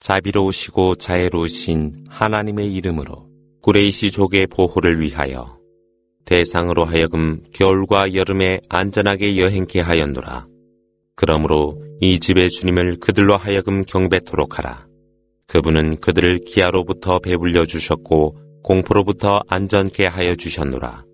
자비로우시고 자애로우신 하나님의 이름으로 구레이시 족의 보호를 위하여 대상으로 하여금 겨울과 여름에 안전하게 여행케 하였노라. 그러므로 이 집의 주님을 그들로 하여금 경배토록 하라. 그분은 그들을 기아로부터 배불려 주셨고 공포로부터 안전케 하여 주셨노라.